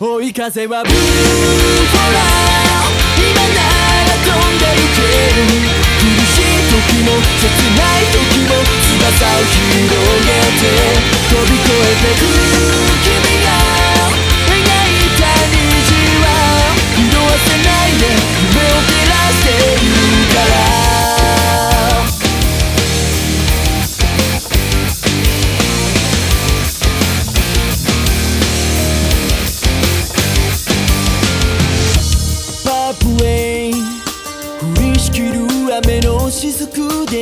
追い風はブルーほら今なら飛んでいける。苦しい時も切ない時も翼を広げて飛び越えてく。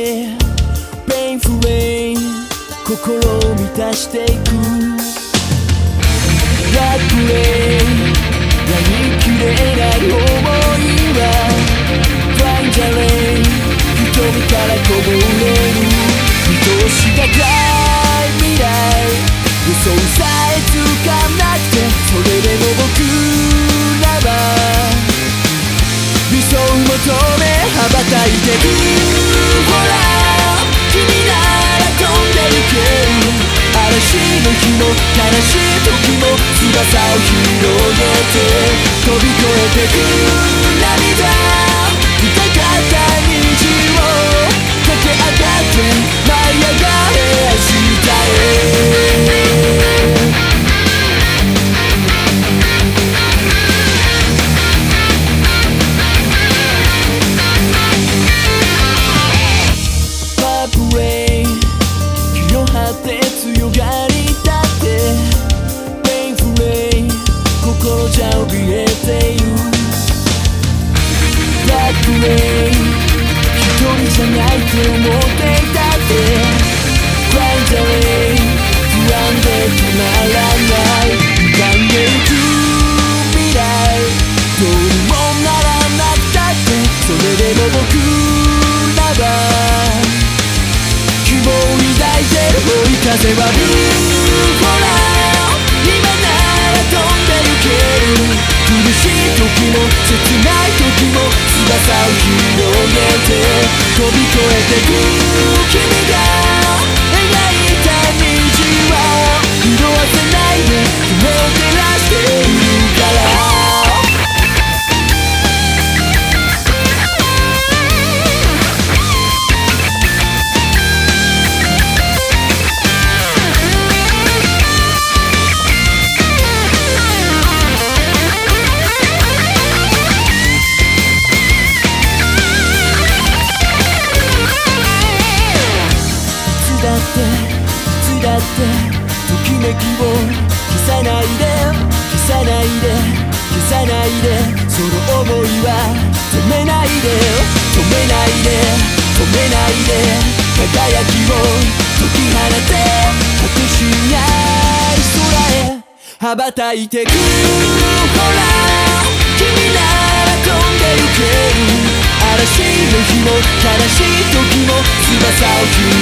でペインフルレイン心を満たしていく。ブラック求め羽ばたいてくほら君なら飛んでゆける嵐の日も悲しい時も翼を広げて飛び越えてく涙。れでも僕らは希望を抱いてる追い風はビューほらしてときめきを消さないで消さないで消さないでその思いは止めないで止めないで。止めないで。輝きを解き放て確しない空へ羽ばたいてくほら君なら飛んでゆける嵐の日も悲しい時も翼を広